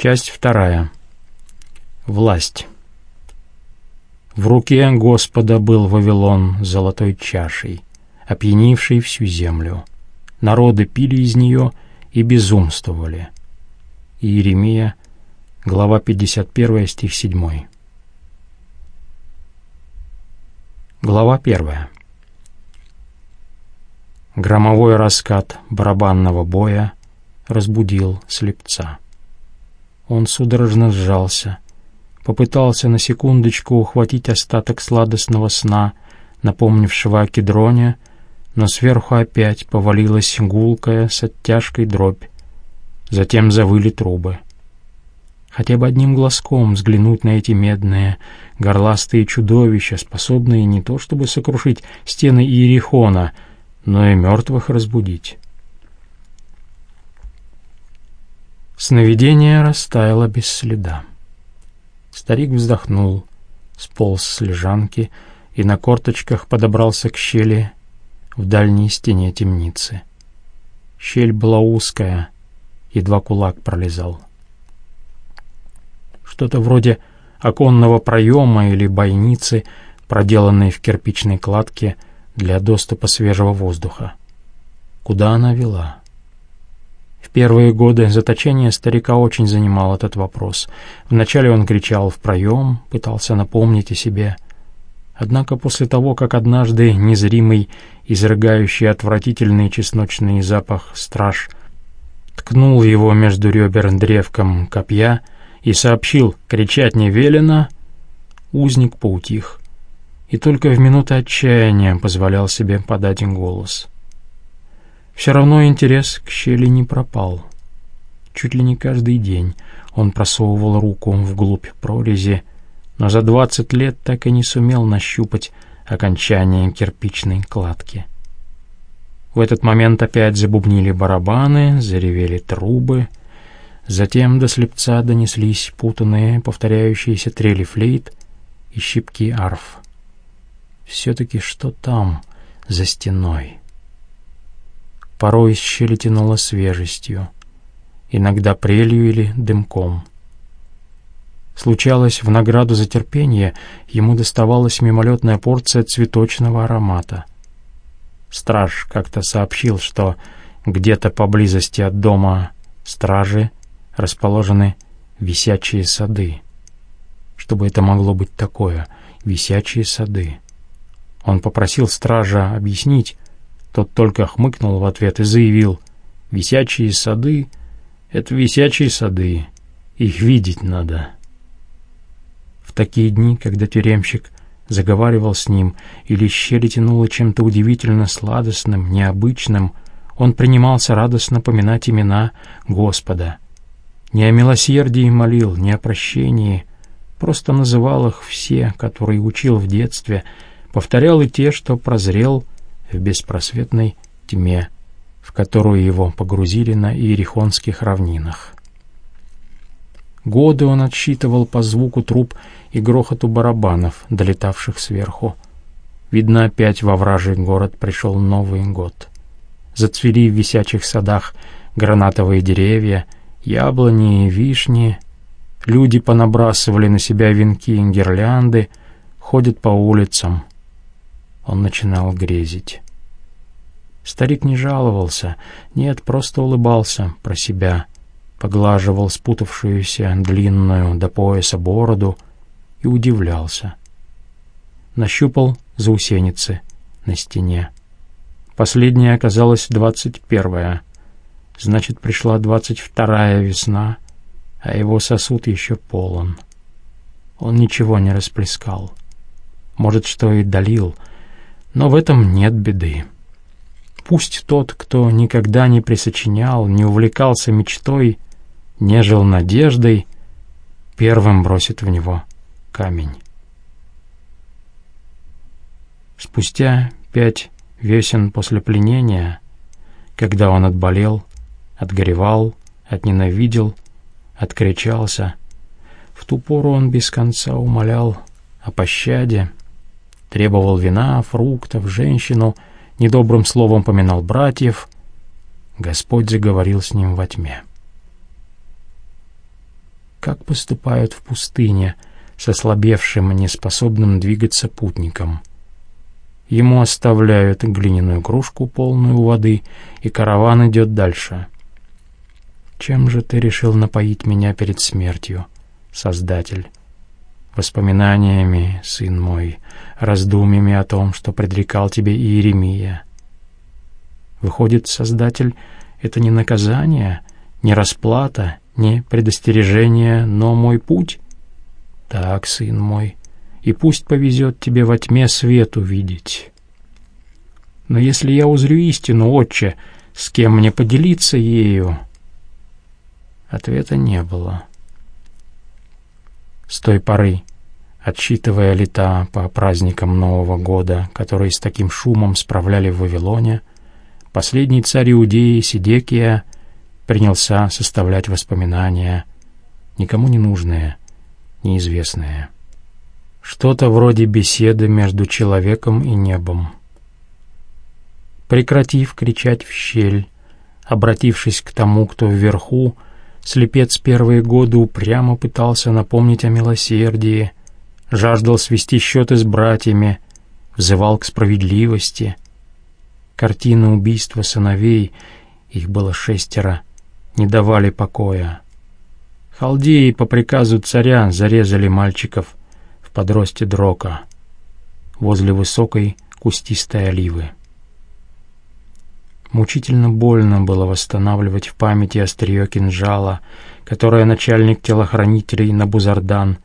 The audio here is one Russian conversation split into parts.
Часть вторая. Власть. В руке Господа был Вавилон золотой чашей, опьянившей всю землю. Народы пили из нее и безумствовали. Иеремия, глава 51, стих 7. Глава 1. Громовой раскат барабанного боя разбудил слепца. Он судорожно сжался, попытался на секундочку ухватить остаток сладостного сна, напомнившего о кедроне, но сверху опять повалилась гулкая с оттяжкой дробь. Затем завыли трубы. Хотя бы одним глазком взглянуть на эти медные, горластые чудовища, способные не то чтобы сокрушить стены Иерихона, но и мертвых разбудить. Сновидение растаяло без следа. Старик вздохнул, сполз с лежанки и на корточках подобрался к щели в дальней стене темницы. Щель была узкая, едва кулак пролезал. Что-то вроде оконного проема или бойницы, проделанной в кирпичной кладке для доступа свежего воздуха. Куда она вела? В первые годы заточения старика очень занимал этот вопрос. Вначале он кричал в проем, пытался напомнить о себе. Однако после того, как однажды незримый, изрыгающий отвратительный чесночный запах страж ткнул его между ребер древком копья и сообщил «кричать не велено», узник поутих и только в минуты отчаяния позволял себе подать голос. Все равно интерес к щели не пропал. Чуть ли не каждый день он просовывал руку вглубь прорези, но за двадцать лет так и не сумел нащупать окончание кирпичной кладки. В этот момент опять забубнили барабаны, заревели трубы. Затем до слепца донеслись путанные, повторяющиеся трели флейт и щипки арф. Все-таки что там, за стеной? Порой из щели тянуло свежестью, иногда прелью или дымком. Случалось, в награду за терпение ему доставалась мимолетная порция цветочного аромата. Страж как-то сообщил, что где-то поблизости от дома стражи расположены висячие сады. Что бы это могло быть такое, висячие сады? Он попросил стража объяснить, тот только хмыкнул в ответ и заявил, «Висячие сады — это висячие сады, их видеть надо». В такие дни, когда тюремщик заговаривал с ним или щели тянуло чем-то удивительно сладостным, необычным, он принимался радостно поминать имена Господа. Не о милосердии молил, не о прощении, просто называл их все, которые учил в детстве, повторял и те, что прозрел в беспросветной тьме, в которую его погрузили на Иерихонских равнинах. Годы он отсчитывал по звуку труб и грохоту барабанов, долетавших сверху. Видно, опять во вражий город пришел Новый год. Зацвели в висячих садах гранатовые деревья, яблони и вишни. Люди понабрасывали на себя венки и гирлянды, ходят по улицам, он начинал грезить. Старик не жаловался, нет, просто улыбался про себя, поглаживал спутавшуюся длинную до пояса бороду и удивлялся. Нащупал заусеницы на стене. Последняя оказалась двадцать первая. Значит, пришла двадцать вторая весна, а его сосуд еще полон. Он ничего не расплескал. Может, что и долил — но в этом нет беды. Пусть тот, кто никогда не присочинял, не увлекался мечтой, не жил надеждой, первым бросит в него камень. Спустя пять весен после пленения, когда он отболел, отгоревал, отненавидел, откричался, в ту пору он без конца умолял о пощаде, требовал вина, фруктов, женщину, недобрым словом поминал братьев. Господь заговорил с ним во тьме. как поступают в пустыне с ослабевшим, неспособным двигаться путником. Ему оставляют глиняную кружку, полную воды, и караван идет дальше. Чем же ты решил напоить меня перед смертью, Создатель? Воспоминаниями, сын мой, раздумьями о том, что предрекал тебе Иеремия. Выходит, Создатель — это не наказание, не расплата, не предостережение, но мой путь? Так, сын мой, и пусть повезет тебе во тьме свет увидеть. Но если я узрю истину, отче, с кем мне поделиться ею?» Ответа не было. С той поры, отсчитывая лета по праздникам Нового года, которые с таким шумом справляли в Вавилоне, последний царь Иудеи Сидекия принялся составлять воспоминания, никому не нужные, неизвестные. Что-то вроде беседы между человеком и небом. Прекратив кричать в щель, обратившись к тому, кто вверху, слепец первые годы упрямо пытался напомнить о милосердии, жаждал свести счеты с братьями, взывал к справедливости. Картины убийства сыновей, их было шестеро, не давали покоя. Халдеи по приказу царя зарезали мальчиков в подросте Дрока возле высокой кустистой оливы. Мучительно больно было восстанавливать в памяти острие кинжала, которое начальник телохранителей Набузардан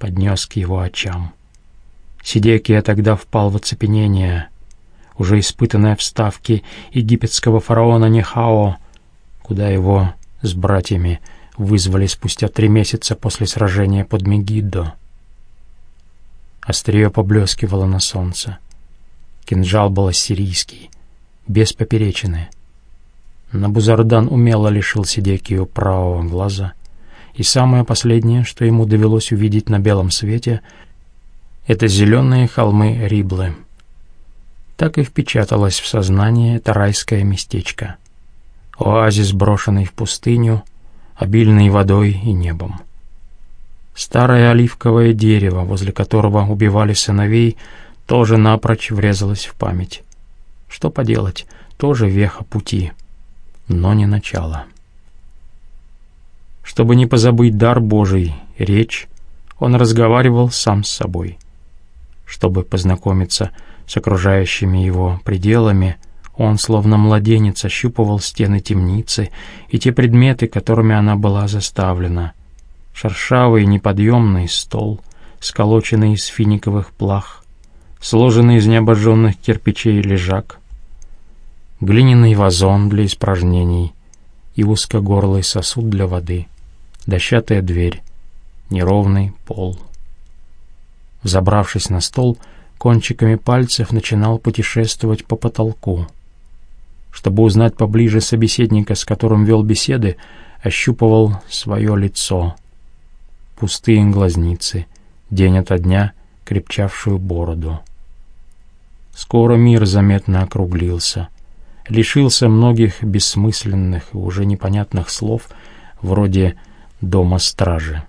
поднес к его очам. Сидекия тогда впал в оцепенение. Уже испытанная в ставке египетского фараона Нехао, куда его с братьями вызвали спустя три месяца после сражения под Мегиддо. Острие поблескивало на солнце. Кинжал был ассирийский, без поперечины. Набузардан умело лишил Сидекию правого глаза, и самое последнее, что ему довелось увидеть на белом свете, это зеленые холмы Риблы. Так и впечаталось в сознание это райское местечко. Оазис, брошенный в пустыню, обильный водой и небом. Старое оливковое дерево, возле которого убивали сыновей, тоже напрочь врезалось в память. Что поделать, тоже веха пути, но не начало. Чтобы не позабыть дар Божий, речь, он разговаривал сам с собой. Чтобы познакомиться с окружающими его пределами, он, словно младенец, ощупывал стены темницы и те предметы, которыми она была заставлена — шершавый неподъемный стол, сколоченный из финиковых плах, сложенный из необожженных кирпичей лежак, глиняный вазон для испражнений и узкогорлый сосуд для воды, дощатая дверь, неровный пол. Забравшись на стол, кончиками пальцев начинал путешествовать по потолку. Чтобы узнать поближе собеседника, с которым вел беседы, ощупывал свое лицо — пустые глазницы, день ото дня крепчавшую бороду. Скоро мир заметно округлился, лишился многих бессмысленных и уже непонятных слов, вроде «дома стражи».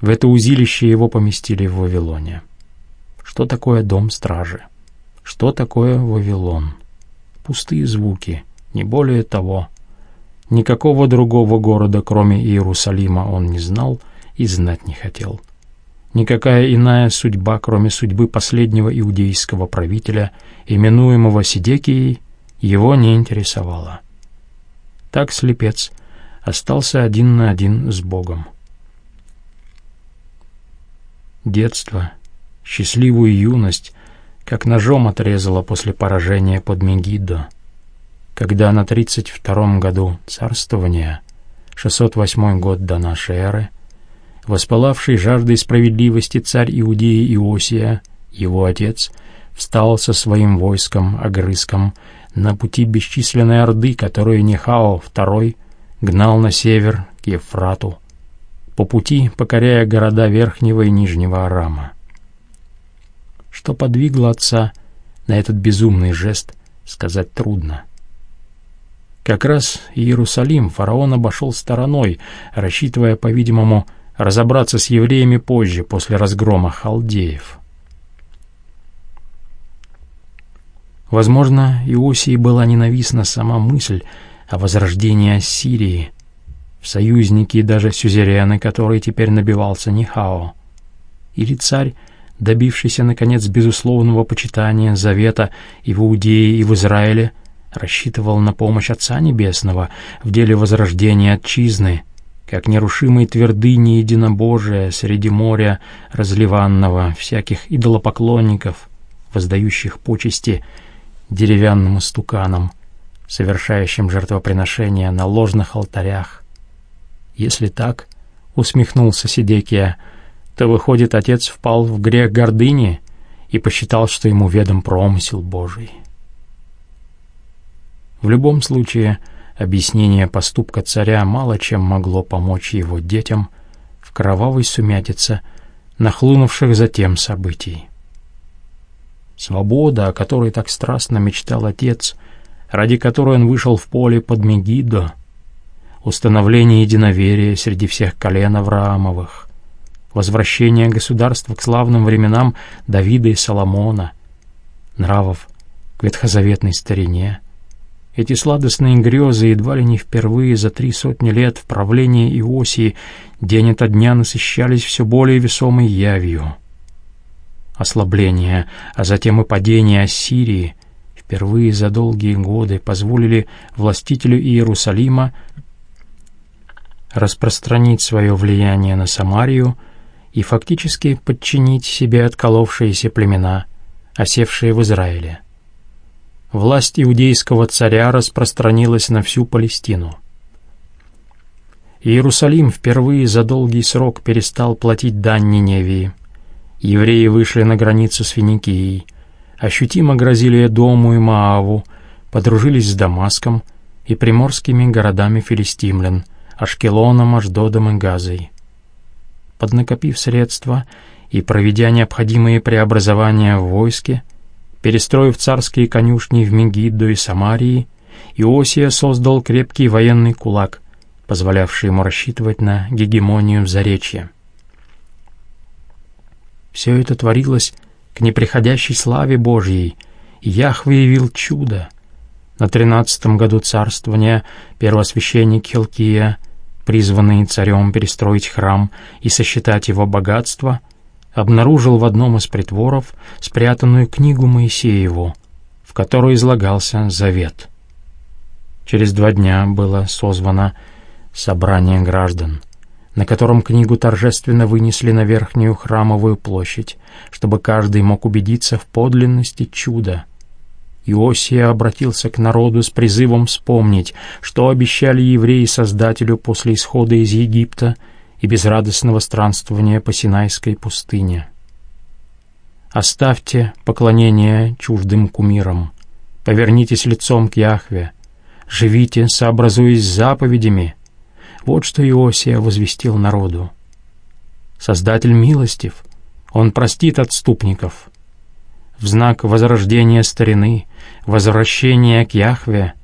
В это узилище его поместили в Вавилоне. Что такое дом стражи? Что такое Вавилон? Пустые звуки, не более того — Никакого другого города, кроме Иерусалима, он не знал и знать не хотел. Никакая иная судьба, кроме судьбы последнего иудейского правителя, именуемого Сидекией, его не интересовала. Так слепец остался один на один с Богом. Детство, счастливую юность, как ножом отрезало после поражения под Мегиддо — когда на 32-м году царствования, 608 год до нашей эры, воспалавший жаждой справедливости царь Иудеи Иосия, его отец, встал со своим войском, огрызком, на пути бесчисленной орды, которую Нехао II гнал на север к Ефрату, по пути покоряя города Верхнего и Нижнего Арама. Что подвигло отца на этот безумный жест, сказать трудно. Как раз Иерусалим фараон обошел стороной, рассчитывая, по-видимому, разобраться с евреями позже, после разгрома халдеев. Возможно, Иосии была ненавистна сама мысль о возрождении Ассирии, в союзники и даже сюзерены, который теперь набивался Нихао. Или царь, добившийся, наконец, безусловного почитания завета и в Иудее, и в Израиле, рассчитывал на помощь Отца Небесного в деле возрождения отчизны, как нерушимой твердыни единобожия среди моря разливанного всяких идолопоклонников, воздающих почести деревянным стуканам, совершающим жертвоприношения на ложных алтарях, если так, усмехнулся Сидекия, то, выходит, отец впал в грех гордыни и посчитал, что ему ведом промысел Божий. В любом случае, объяснение поступка царя мало чем могло помочь его детям в кровавой сумятице, нахлынувших затем событий. Свобода, о которой так страстно мечтал отец, ради которой он вышел в поле под Мегидо, установление единоверия среди всех колен Авраамовых, возвращение государства к славным временам Давида и Соломона, нравов к ветхозаветной старине. Эти сладостные грезы едва ли не впервые за три сотни лет в правлении Иосии день ото дня насыщались все более весомой явью. Ослабление, а затем и падение Ассирии впервые за долгие годы позволили властителю Иерусалима распространить свое влияние на Самарию и фактически подчинить себе отколовшиеся племена, осевшие в Израиле. Власть иудейского царя распространилась на всю Палестину. Иерусалим впервые за долгий срок перестал платить дань Ниневии. Евреи вышли на границу с Финикией, ощутимо грозили Эдому и Мааву, подружились с Дамаском и приморскими городами филистимлян – Ашкелоном, Ашдодом и Газой. Поднакопив средства и проведя необходимые преобразования в войске, перестроив царские конюшни в Мегидду и Самарии, Иосия создал крепкий военный кулак, позволявший ему рассчитывать на гегемонию в Заречье. Все это творилось к неприходящей славе Божьей, Яхве явил чудо. На тринадцатом году царствования первосвященник Хилкия призванный царем перестроить храм и сосчитать его богатство, обнаружил в одном из притворов спрятанную книгу Моисееву, в которой излагался завет. Через два дня было созвано собрание граждан, на котором книгу торжественно вынесли на верхнюю храмовую площадь, чтобы каждый мог убедиться в подлинности чуда — Иосия обратился к народу с призывом вспомнить, что обещали евреи Создателю после исхода из Египта и безрадостного странствования по Синайской пустыне. «Оставьте поклонение чуждым кумирам, повернитесь лицом к Яхве, живите, сообразуясь с заповедями». Вот что Иосия возвестил народу. «Создатель милостив, Он простит отступников» в знак возрождения старины, возвращения к Яхве.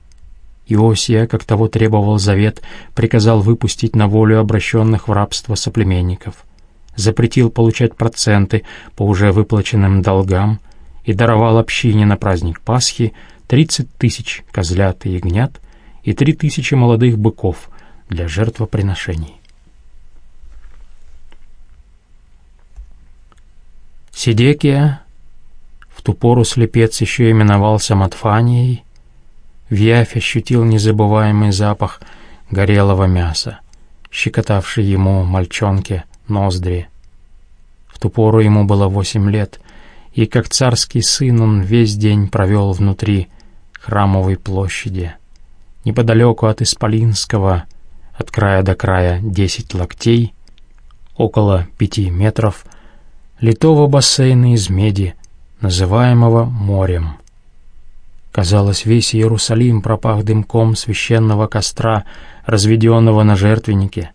Иосия, как того требовал завет, приказал выпустить на волю обращенных в рабство соплеменников, запретил получать проценты по уже выплаченным долгам и даровал общине на праздник Пасхи 30 тысяч козлят и ягнят и 3 тысячи молодых быков для жертвоприношений. Сидекия в ту пору слепец еще именовался Матфанией. В Яфе ощутил незабываемый запах горелого мяса, щекотавший ему, мальчонке, ноздри. В ту пору ему было восемь лет, и как царский сын он весь день провел внутри храмовой площади. Неподалеку от Исполинского, от края до края десять локтей, около пяти метров, литого бассейна из меди, называемого морем. Казалось, весь Иерусалим пропах дымком священного костра, разведенного на жертвеннике.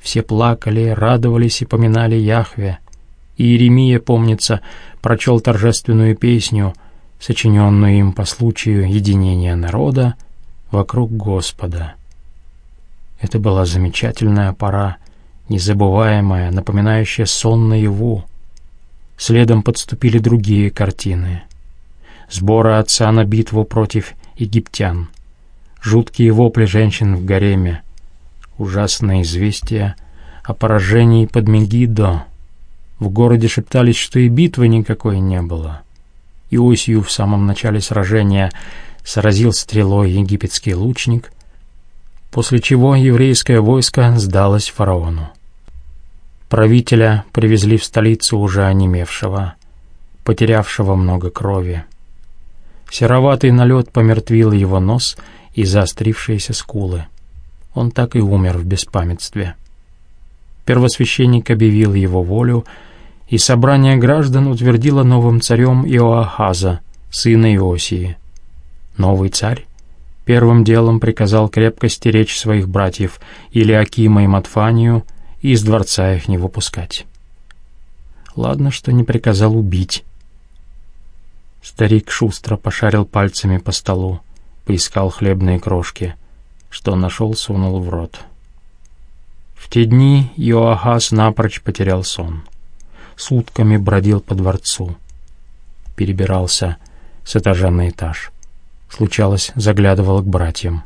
Все плакали, радовались и поминали Яхве. И Иеремия, помнится, прочел торжественную песню, сочиненную им по случаю единения народа, вокруг Господа. Это была замечательная пора, незабываемая, напоминающая сон наяву. Следом подступили другие картины. Сборы отца на битву против египтян, жуткие вопли женщин в гареме, ужасное известие о поражении под Мегидо. В городе шептались, что и битвы никакой не было. Иосию в самом начале сражения сразил стрелой египетский лучник, после чего еврейское войско сдалось фараону. Правителя привезли в столицу уже онемевшего, потерявшего много крови. Сероватый налет помертвил его нос и заострившиеся скулы. Он так и умер в беспамятстве. Первосвященник объявил его волю, и собрание граждан утвердило новым царем Иоахаза, сына Иосии. Новый царь первым делом приказал крепко стеречь своих братьев Илиакима и Матфанию и из дворца их не выпускать. Ладно, что не приказал убить. Старик шустро пошарил пальцами по столу, поискал хлебные крошки. Что нашел, сунул в рот. В те дни Иоахаз напрочь потерял сон сутками бродил по дворцу. Перебирался с этажа на этаж. Случалось, заглядывал к братьям.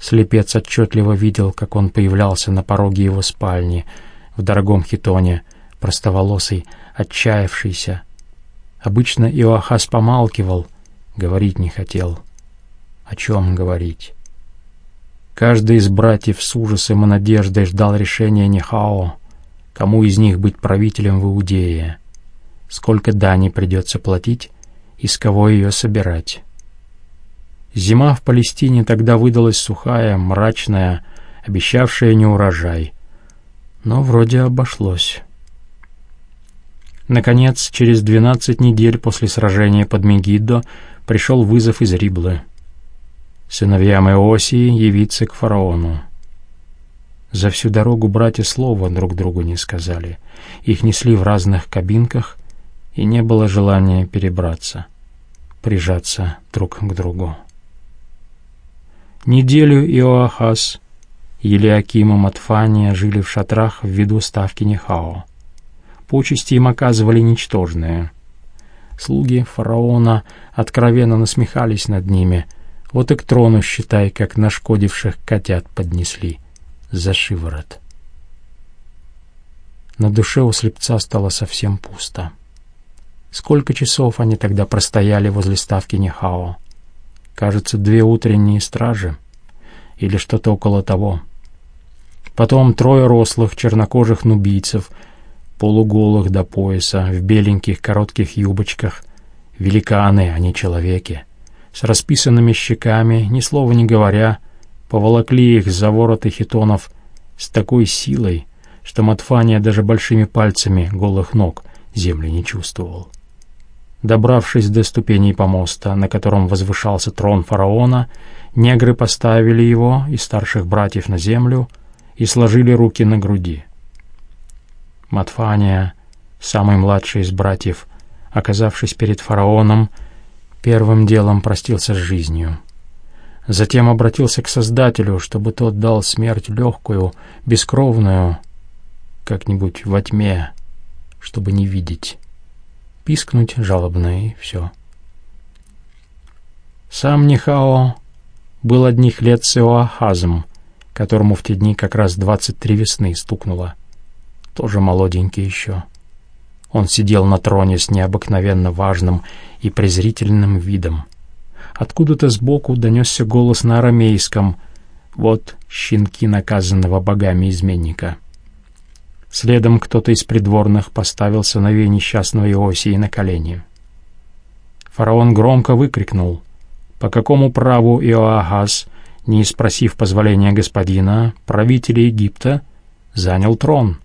Слепец отчетливо видел, как он появлялся на пороге его спальни, в дорогом хитоне, простоволосый, отчаявшийся. Обычно Иоахас помалкивал, говорить не хотел. О чем говорить? Каждый из братьев с ужасом и надеждой ждал решения Нехао, кому из них быть правителем в Иудее, сколько дани придется платить и с кого ее собирать. Зима в Палестине тогда выдалась сухая, мрачная, обещавшая неурожай, но вроде обошлось. Наконец, через двенадцать недель после сражения под Мегиддо пришел вызов из Риблы. Сыновьям Иосии явиться к фараону. За всю дорогу братья слова друг другу не сказали. Их несли в разных кабинках, и не было желания перебраться, прижаться друг к другу. Неделю Иоахаз, Елиаким и Матфания жили в шатрах в виду ставки Нехао. Почести им оказывали ничтожные. Слуги фараона откровенно насмехались над ними, вот и к трону, считай, как нашкодивших котят поднесли — за шиворот. На душе у слепца стало совсем пусто. Сколько часов они тогда простояли возле ставки Нехао? Кажется, две утренние стражи или что-то около того. Потом трое рослых чернокожих нубийцев, полуголых до пояса, в беленьких коротких юбочках, великаны, а не человеки, с расписанными щеками, ни слова не говоря, поволокли их за вороты хитонов с такой силой, что Матфания даже большими пальцами голых ног земли не чувствовал. Добравшись до ступеней помоста, на котором возвышался трон фараона, негры поставили его и старших братьев на землю и сложили руки на груди. Матфания, самый младший из братьев, оказавшись перед фараоном, первым делом простился с жизнью — Затем обратился к Создателю, чтобы тот дал смерть легкую, бескровную, как-нибудь во тьме, чтобы не видеть. Пискнуть жалобно и все. Сам Нихао был одних лет с Иоахазом, которому в те дни как раз двадцать три весны стукнуло. Тоже молоденький еще. Он сидел на троне с необыкновенно важным и презрительным видом — Откуда-то сбоку донесся голос на арамейском «Вот щенки наказанного богами изменника». Следом кто-то из придворных поставил сыновей несчастного Иосии на колени. Фараон громко выкрикнул, по какому праву Иоахаз, не спросив позволения господина, правителя Египта, занял трон.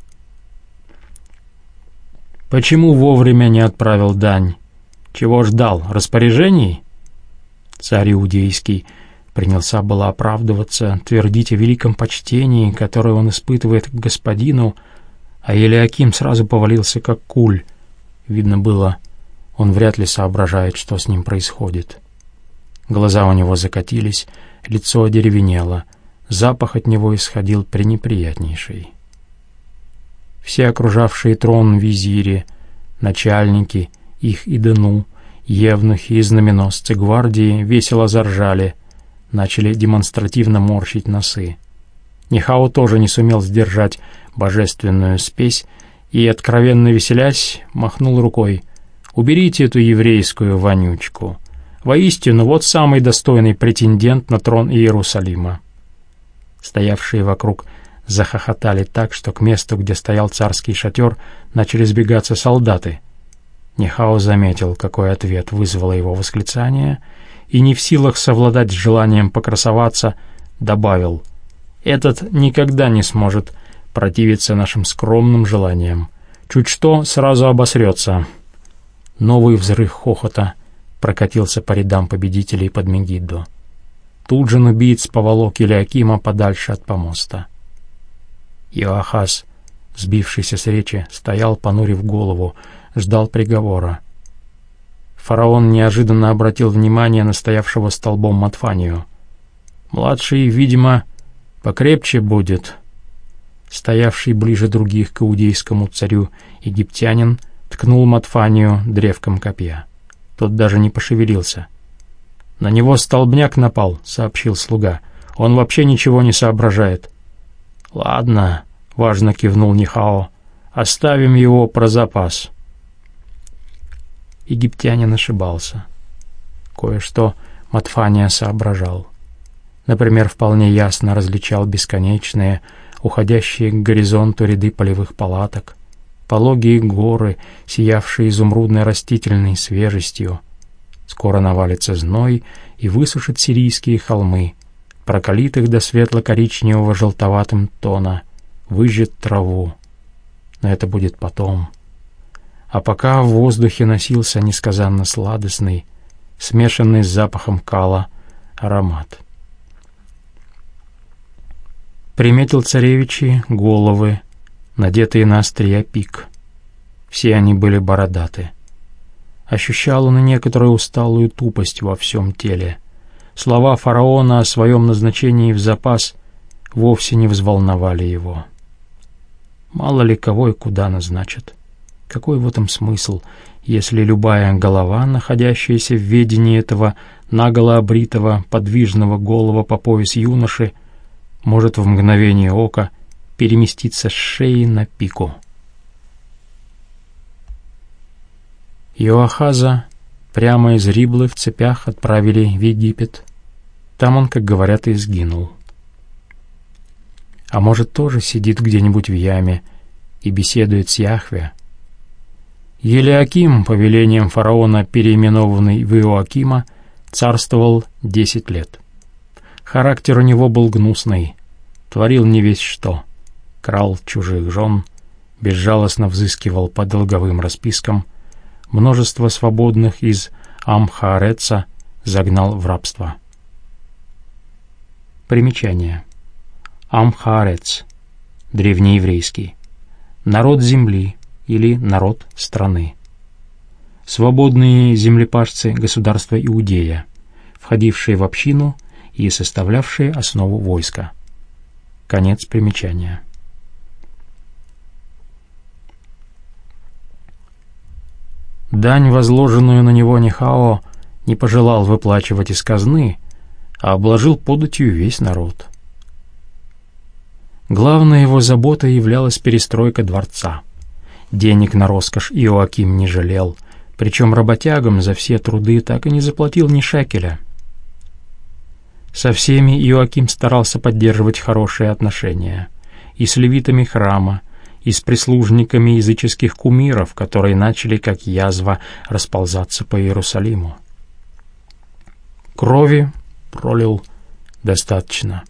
Почему вовремя не отправил дань? Чего ждал? Распоряжений? Царь Иудейский принялся было оправдываться, твердить о великом почтении, которое он испытывает к господину, а Елиаким сразу повалился как куль. Видно было, он вряд ли соображает, что с ним происходит. Глаза у него закатились, лицо одеревенело, запах от него исходил пренеприятнейший. Все окружавшие трон визири, начальники, их и дыну, евнухи и знаменосцы гвардии весело заржали, начали демонстративно морщить носы. Нихао тоже не сумел сдержать божественную спесь и, откровенно веселясь, махнул рукой. «Уберите эту еврейскую вонючку. Воистину, вот самый достойный претендент на трон Иерусалима». Стоявшие вокруг захохотали так, что к месту, где стоял царский шатер, начали сбегаться солдаты. Нихао заметил, какой ответ вызвало его восклицание, и не в силах совладать с желанием покрасоваться, добавил «Этот никогда не сможет противиться нашим скромным желаниям. Чуть что, сразу обосрется». Новый взрыв хохота прокатился по рядам победителей под Мегиддо. Тут же убийц поволок Илиакима подальше от помоста. Иоахаз, сбившийся с речи, стоял, понурив голову, ждал приговора. Фараон неожиданно обратил внимание на стоявшего столбом Матфанию. «Младший, видимо, покрепче будет». Стоявший ближе других к иудейскому царю египтянин ткнул Матфанию древком копья. Тот даже не пошевелился. «На него столбняк напал», — сообщил слуга. «Он вообще ничего не соображает». «Ладно», — важно кивнул Нихао, — «оставим его про запас». Египтянин ошибался. Кое-что Матфания соображал. Например, вполне ясно различал бесконечные, уходящие к горизонту ряды полевых палаток, пологие горы, сиявшие изумрудной растительной свежестью. Скоро навалится зной и высушит сирийские холмы, прокалит их до светло-коричневого желтоватым тона, выжжет траву. Но это будет потом. А пока в воздухе носился несказанно сладостный, смешанный с запахом кала, аромат. Приметил царевичи головы, надетые на острия пик. Все они были бородаты. Ощущал он и некоторую усталую тупость во всем теле — Слова фараона о своем назначении в запас вовсе не взволновали его. Мало ли кого и куда назначат. Какой в этом смысл, если любая голова, находящаяся в ведении этого наголо обритого, подвижного голова по пояс юноши, может в мгновение ока переместиться с шеи на пику. Иоахаза Прямо из Риблы в цепях отправили в Египет. Там он, как говорят, и сгинул. А может, тоже сидит где-нибудь в яме и беседует с Яхве? Елиаким, по велениям фараона, переименованный в Иоакима, царствовал десять лет. Характер у него был гнусный, творил не весь что, крал чужих жен, безжалостно взыскивал по долговым распискам — множество свободных из Амхаареца загнал в рабство. Примечание. Амхаарец, древнееврейский, народ земли или народ страны. Свободные землепашцы государства Иудея, входившие в общину и составлявшие основу войска. Конец примечания. Дань, возложенную на него Нихао, не пожелал выплачивать из казны, а обложил податью весь народ. Главной его заботой являлась перестройка дворца. Денег на роскошь Иоаким не жалел, причем работягам за все труды так и не заплатил ни шекеля. Со всеми Иоаким старался поддерживать хорошие отношения. И с левитами храма, и с прислужниками языческих кумиров, которые начали, как язва, расползаться по Иерусалиму. Крови пролил достаточно.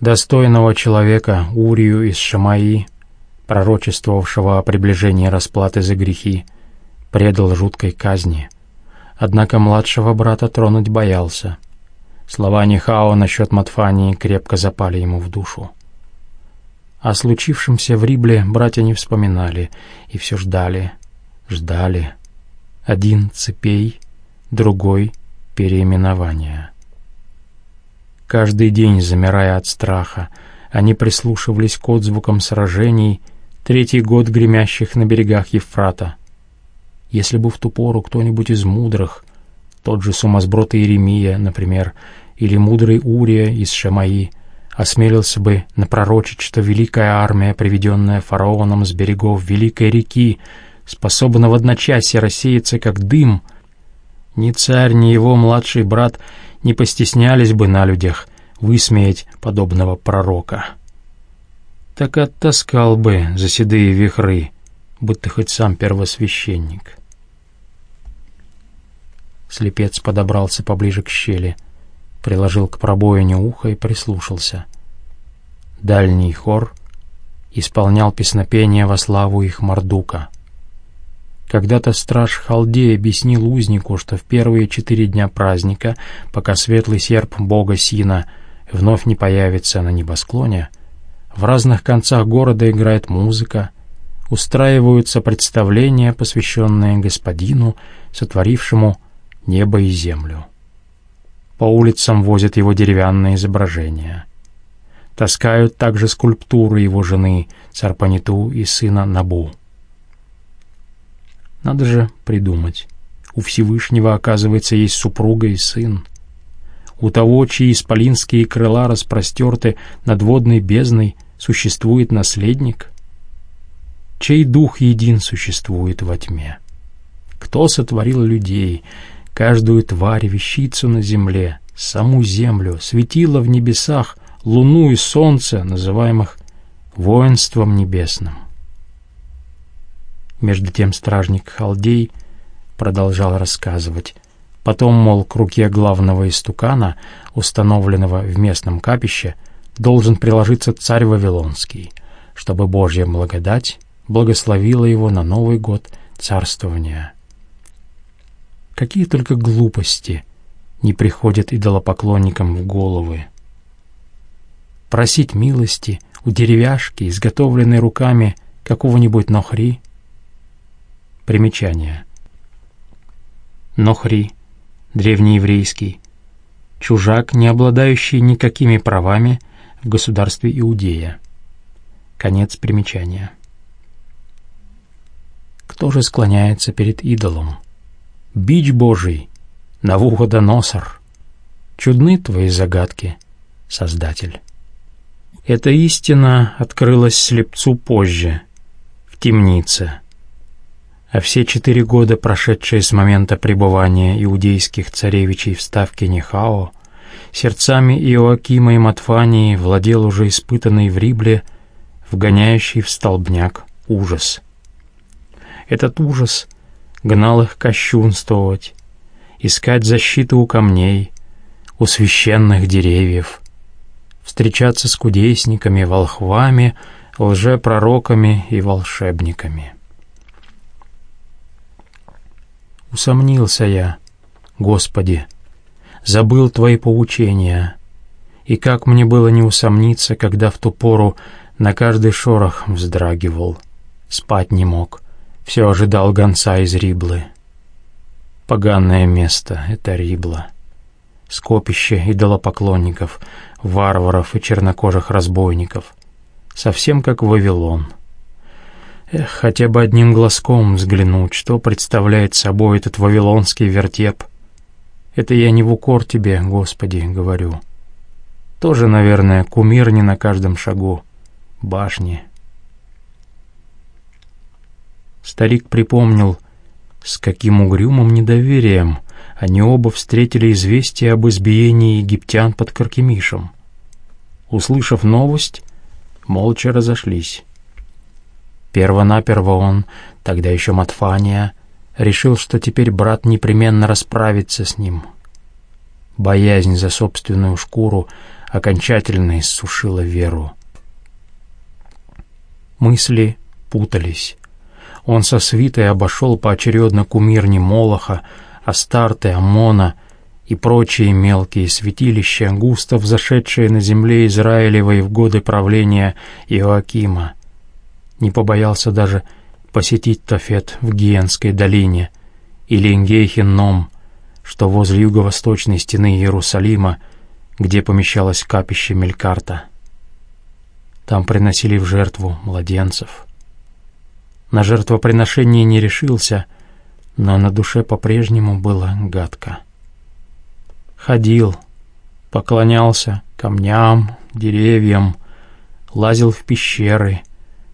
Достойного человека Урию из Шамаи, пророчествовавшего о приближении расплаты за грехи, предал жуткой казни. Однако младшего брата тронуть боялся. Слова Нихао насчет Матфании крепко запали ему в душу. О случившемся в Рибле братья не вспоминали и все ждали, ждали. Один цепей, другой переименования. Каждый день, замирая от страха, они прислушивались к отзвукам сражений, третий год гремящих на берегах Евфрата. Если бы в ту пору кто-нибудь из мудрых, тот же сумасброд Иеремия, например, или мудрый Урия из Шамаи, осмелился бы напророчить, что великая армия, приведенная фараоном с берегов Великой реки, способна в одночасье рассеяться, как дым, ни царь, ни его младший брат не постеснялись бы на людях высмеять подобного пророка. Так оттаскал бы за седые вихры, будто хоть сам первосвященник. Слепец подобрался поближе к щели — приложил к пробоине ухо и прислушался. Дальний хор исполнял песнопение во славу их Мордука. Когда-то страж Халдей объяснил узнику, что в первые четыре дня праздника, пока светлый серп бога Сина вновь не появится на небосклоне, в разных концах города играет музыка, устраиваются представления, посвященные господину, сотворившему небо и землю. По улицам возят его деревянные изображения. Таскают также скульптуры его жены Царпаниту и сына Набу. Надо же придумать. У Всевышнего, оказывается, есть супруга и сын. У того, чьи исполинские крыла распростерты над водной бездной, существует наследник. Чей дух един существует во тьме? Кто сотворил людей, каждую тварь, вещицу на земле, саму землю, светило в небесах, луну и солнце, называемых воинством небесным. Между тем стражник Халдей продолжал рассказывать. Потом, мол, к руке главного истукана, установленного в местном капище, должен приложиться царь Вавилонский, чтобы Божья благодать благословила его на Новый год царствования Какие только глупости не приходят идолопоклонникам в головы. Просить милости у деревяшки, изготовленной руками какого-нибудь нохри. Примечание. Нохри, древнееврейский, чужак, не обладающий никакими правами в государстве Иудея. Конец примечания. Кто же склоняется перед идолом? Бич Божий, Навуходоносор. Чудны твои загадки, Создатель. Эта истина открылась слепцу позже, в темнице. А все четыре года, прошедшие с момента пребывания иудейских царевичей в ставке Нехао, сердцами Иоакима и Матфании владел уже испытанный в Рибле, вгоняющий в столбняк ужас. Этот ужас гнал их кощунствовать, искать защиту у камней, у священных деревьев, встречаться с кудесниками, волхвами, лжепророками и волшебниками. Усомнился я, Господи, забыл Твои поучения, и как мне было не усомниться, когда в ту пору на каждый шорох вздрагивал, спать не мог — все ожидал гонца из Риблы. Поганное место — это Рибла. Скопище идолопоклонников, варваров и чернокожих разбойников. Совсем как Вавилон. Эх, хотя бы одним глазком взглянуть, что представляет собой этот вавилонский вертеп. Это я не в укор тебе, Господи, говорю. Тоже, наверное, кумир не на каждом шагу. Башни, Старик припомнил, с каким угрюмым недоверием они оба встретили известие об избиении египтян под Каркемишем. Услышав новость, молча разошлись. Первонаперво он, тогда еще Матфания, решил, что теперь брат непременно расправится с ним. Боязнь за собственную шкуру окончательно иссушила веру. Мысли путались. Он со свитой обошел поочередно кумирни Молоха, Астарты, Амона и прочие мелкие святилища, густо взошедшие на земле Израилевой в годы правления Иоакима. Не побоялся даже посетить Тофет в Гиенской долине или Ингейхен-Ном, что возле юго-восточной стены Иерусалима, где помещалось капище Мелькарта. Там приносили в жертву младенцев. На жертвоприношение не решился, но на душе по-прежнему было гадко. Ходил, поклонялся камням, деревьям, лазил в пещеры,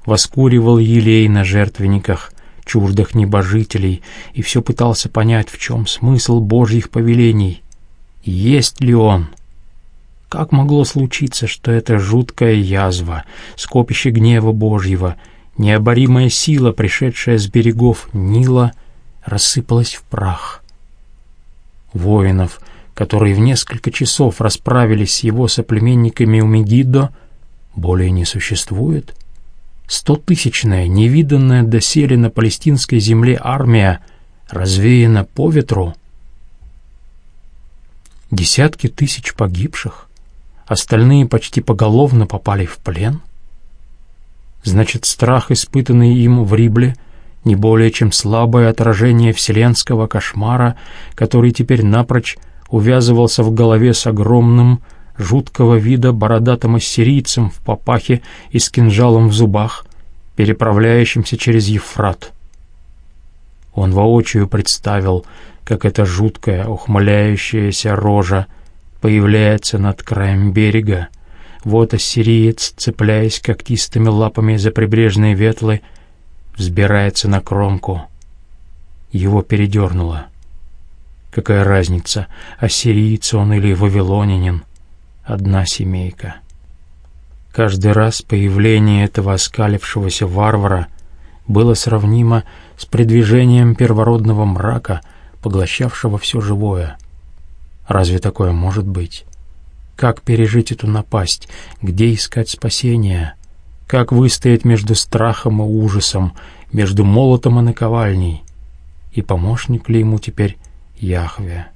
воскуривал елей на жертвенниках, чуждых небожителей, и все пытался понять, в чем смысл Божьих повелений. Есть ли он? Как могло случиться, что эта жуткая язва, скопище гнева Божьего, необоримая сила, пришедшая с берегов Нила, рассыпалась в прах? Воинов, которые в несколько часов расправились с его соплеменниками у Мегиддо, более не существует? Стотысячная, невиданная доселе на палестинской земле армия развеяна по ветру? Десятки тысяч погибших? Остальные почти поголовно попали в плен? Значит, страх, испытанный им в Рибле, не более чем слабое отражение вселенского кошмара, который теперь напрочь увязывался в голове с огромным, жуткого вида бородатым ассирийцем в папахе и с кинжалом в зубах, переправляющимся через Ефрат. Он воочию представил, как эта жуткая, ухмыляющаяся рожа появляется над краем берега. Вот ассириец, цепляясь когтистыми лапами за прибрежные ветлы, взбирается на кромку. Его передернуло. Какая разница, ассириец он или вавилонянин? одна семейка. Каждый раз появление этого оскалившегося варвара было сравнимо с предвижением первородного мрака, поглощавшего все живое. Разве такое может быть? Как пережить эту напасть? Где искать спасения? Как выстоять между страхом и ужасом, между молотом и наковальней? И помощник ли ему теперь Яхве?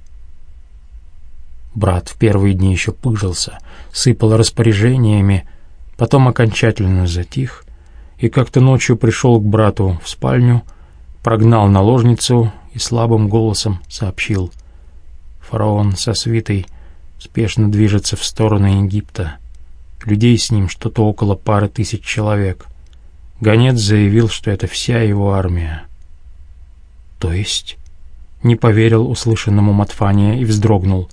Брат в первые дни еще пыжился, сыпал распоряжениями, потом окончательно затих и как-то ночью пришел к брату в спальню, прогнал наложницу и слабым голосом сообщил. Фараон со свитой спешно движется в сторону Египта. Людей с ним что-то около пары тысяч человек. Гонец заявил, что это вся его армия. То есть? Не поверил услышанному Матфания и вздрогнул.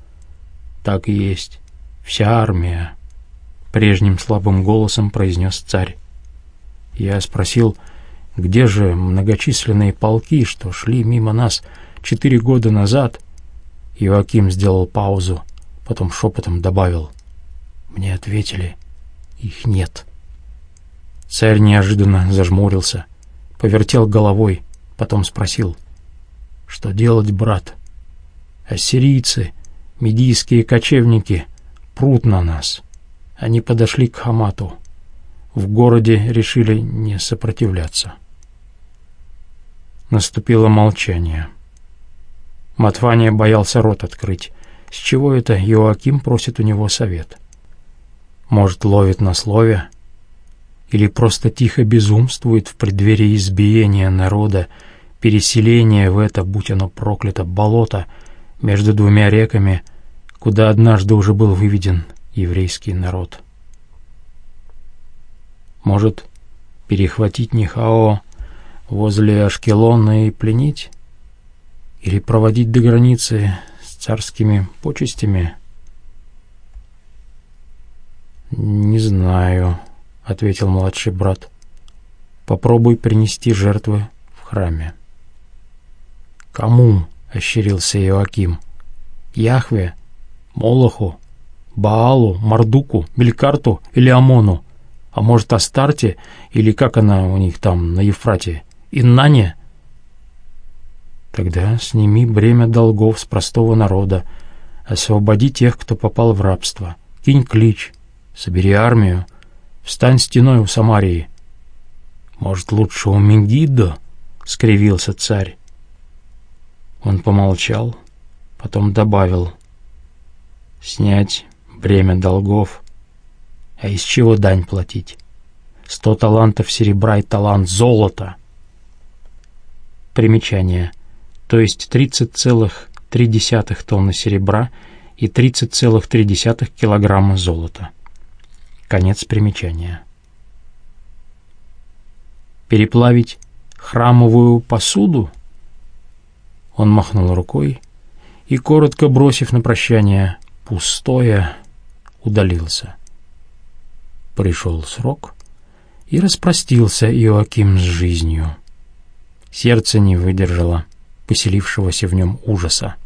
«Так и есть. Вся армия», — прежним слабым голосом произнес царь. Я спросил, где же многочисленные полки, что шли мимо нас четыре года назад? Иоаким сделал паузу, потом шепотом добавил. Мне ответили, их нет. Царь неожиданно зажмурился, повертел головой, потом спросил, что делать, брат? Ассирийцы Медийские кочевники прут на нас. Они подошли к Хамату. В городе решили не сопротивляться. Наступило молчание. Матвания боялся рот открыть. С чего это Иоаким просит у него совет? Может, ловит на слове? Или просто тихо безумствует в преддверии избиения народа, переселения в это, будь оно проклято, болото — между двумя реками, куда однажды уже был выведен еврейский народ. Может, перехватить Нихао возле Ашкелона и пленить? Или проводить до границы царскими почестями? «Не знаю», — ответил младший брат. «Попробуй принести жертвы в храме». «Кому?» — ощерился Иоаким. «Яхве, Молоху, Баалу, Мардуку, Белькарту или Амону? А может, Астарте, или как она у них там на Ефрате, Иннане?» «Тогда сними бремя долгов с простого народа, освободи тех, кто попал в рабство, кинь клич, собери армию, встань стеной у Самарии». «Может, лучше у Мегиддо?» — скривился царь. Он помолчал, потом добавил. «Снять бремя долгов. А из чего дань платить? Сто талантов серебра и талант золота». Примечание. То есть 30,3 тонны серебра и 30,3 килограмма золота. Конец примечания. Переплавить храмовую посуду? Он махнул рукой и, коротко бросив на прощание «пустое», удалился. Пришел срок, и распростился Иоаким с жизнью. Сердце не выдержало поселившегося в нем ужаса.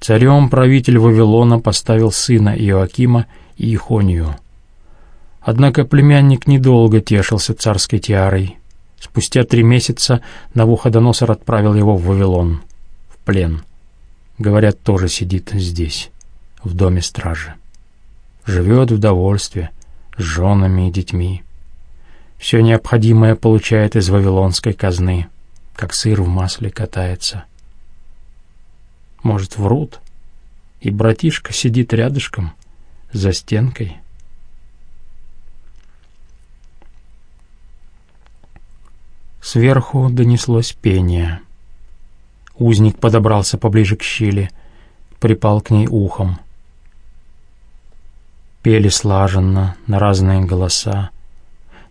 Царем правитель Вавилона поставил сына Иоакима и Ихонию. Однако племянник недолго тешился царской тиарой. Спустя три месяца Навуходоносор отправил его в Вавилон, в плен. Говорят, тоже сидит здесь, в доме стражи. Живет в довольстве, с женами и детьми. Все необходимое получает из вавилонской казны, как сыр в масле катается. Может, врут, и братишка сидит рядышком, за стенкой. Сверху донеслось пение. Узник подобрался поближе к щели, припал к ней ухом. Пели слаженно, на разные голоса,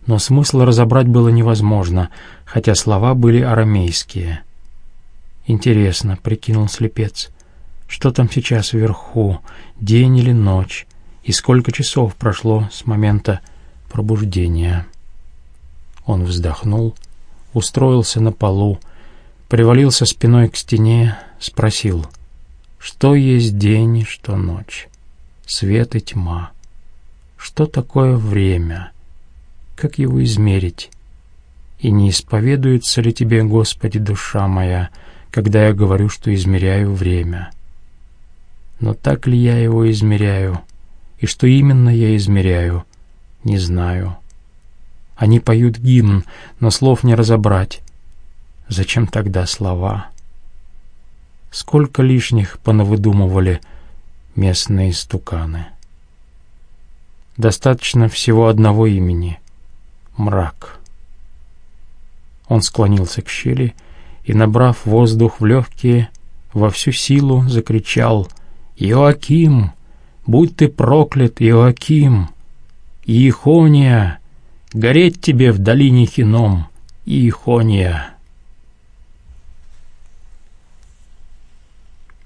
но смысл разобрать было невозможно, хотя слова были арамейские. «Интересно», — прикинул слепец, — «что там сейчас вверху, день или ночь, и сколько часов прошло с момента пробуждения?» Он вздохнул, устроился на полу, привалился спиной к стене, спросил, что есть день, что ночь, свет и тьма, что такое время — как его измерить? И не исповедуется ли тебе, Господи, душа моя, когда я говорю, что измеряю время? Но так ли я его измеряю? И что именно я измеряю? Не знаю. Они поют гимн, но слов не разобрать. Зачем тогда слова? Сколько лишних понавыдумывали местные стуканы? Достаточно всего одного имени мрак. Он склонился к щели и, набрав воздух в легкие, во всю силу закричал «Иоаким! Будь ты проклят, Иоаким! Иехония! Гореть тебе в долине Хином, Иехония!»